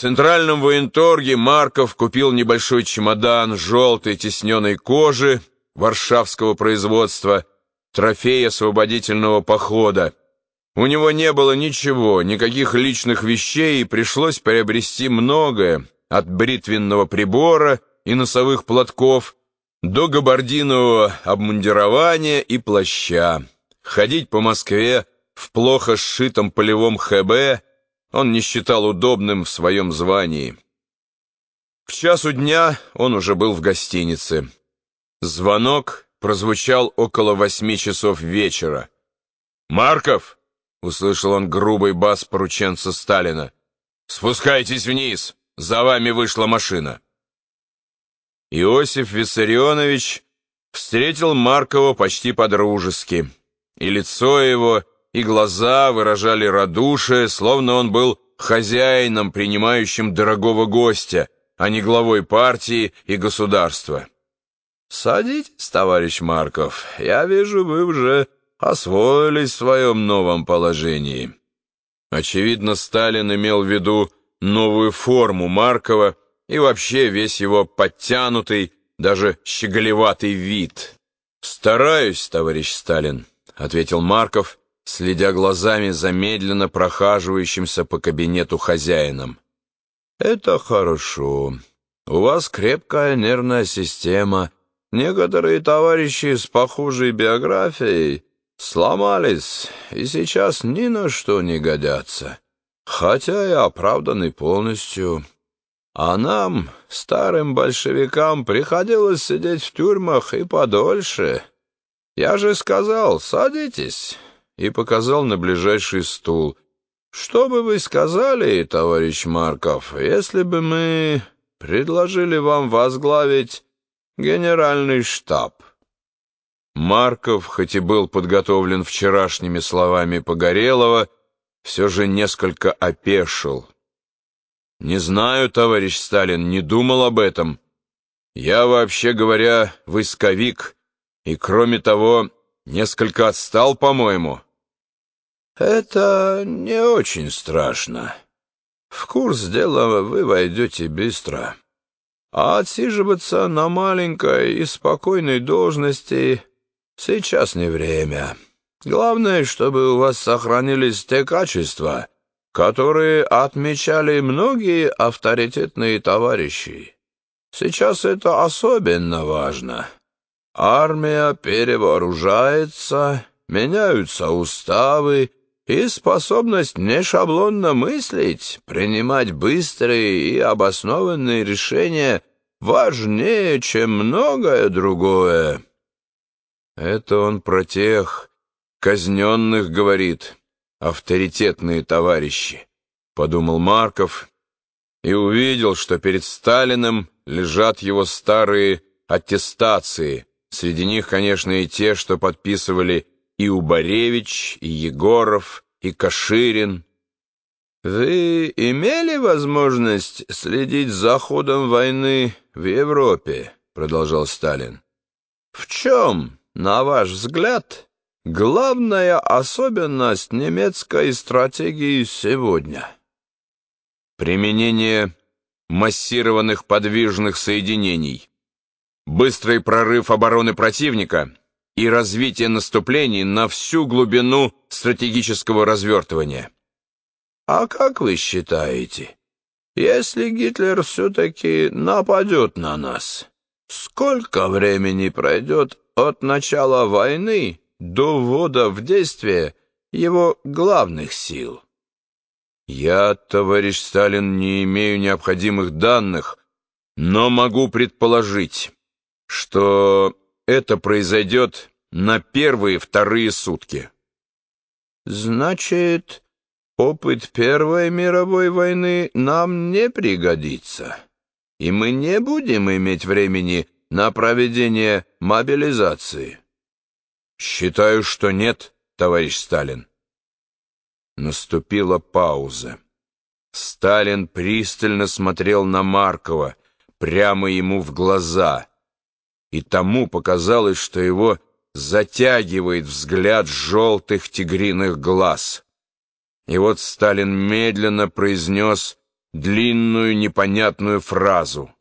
центральном военторге Марков купил небольшой чемодан желтой тесненной кожи варшавского производства, трофей освободительного похода. У него не было ничего, никаких личных вещей, и пришлось приобрести многое, от бритвенного прибора и носовых платков до габардинового обмундирования и плаща. Ходить по Москве в плохо сшитом полевом ХБ он не считал удобным в своем звании. К часу дня он уже был в гостинице. Звонок прозвучал около восьми часов вечера. «Марков!» — услышал он грубый бас порученца Сталина. «Спускайтесь вниз! За вами вышла машина!» Иосиф Виссарионович встретил Маркова почти по-дружески, и лицо его, и глаза выражали радушие, словно он был хозяином, принимающим дорогого гостя, а не главой партии и государства. «Садитесь, товарищ Марков, я вижу, вы уже освоились в своем новом положении». Очевидно, Сталин имел в виду новую форму Маркова и вообще весь его подтянутый, даже щеголеватый вид. «Стараюсь, товарищ Сталин», — ответил Марков, следя глазами за медленно прохаживающимся по кабинету хозяином. «Это хорошо. У вас крепкая нервная система. Некоторые товарищи с похожей биографией сломались и сейчас ни на что не годятся, хотя и оправданы полностью. А нам, старым большевикам, приходилось сидеть в тюрьмах и подольше. Я же сказал, садитесь» и показал на ближайший стул. «Что бы вы сказали, товарищ Марков, если бы мы предложили вам возглавить генеральный штаб?» Марков, хоть и был подготовлен вчерашними словами Погорелова, все же несколько опешил. «Не знаю, товарищ Сталин, не думал об этом. Я, вообще говоря, войсковик, и, кроме того, несколько отстал, по-моему». «Это не очень страшно. В курс дела вы войдете быстро. А отсиживаться на маленькой и спокойной должности сейчас не время. Главное, чтобы у вас сохранились те качества, которые отмечали многие авторитетные товарищи. Сейчас это особенно важно. Армия перевооружается, меняются уставы, и способность не шаблонно мыслить, принимать быстрые и обоснованные решения важнее, чем многое другое. Это он про тех казненных говорит, авторитетные товарищи, подумал Марков и увидел, что перед Сталиным лежат его старые аттестации, среди них, конечно, и те, что подписывали и Убаревич, и Егоров, и Каширин. Вы имели возможность следить за ходом войны в Европе, продолжал Сталин. В чем, на ваш взгляд, главная особенность немецкой стратегии сегодня? Применение массированных подвижных соединений, быстрый прорыв обороны противника и развитие наступлений на всю глубину стратегического развертывания. А как вы считаете, если Гитлер все-таки нападет на нас, сколько времени пройдет от начала войны до ввода в действие его главных сил? Я, товарищ Сталин, не имею необходимых данных, но могу предположить, что это произойдет на первые-вторые сутки. Значит, опыт Первой мировой войны нам не пригодится, и мы не будем иметь времени на проведение мобилизации. Считаю, что нет, товарищ Сталин. Наступила пауза. Сталин пристально смотрел на Маркова, прямо ему в глаза — и тому показалось, что его затягивает взгляд желтых тигриных глаз. И вот Сталин медленно произнес длинную непонятную фразу.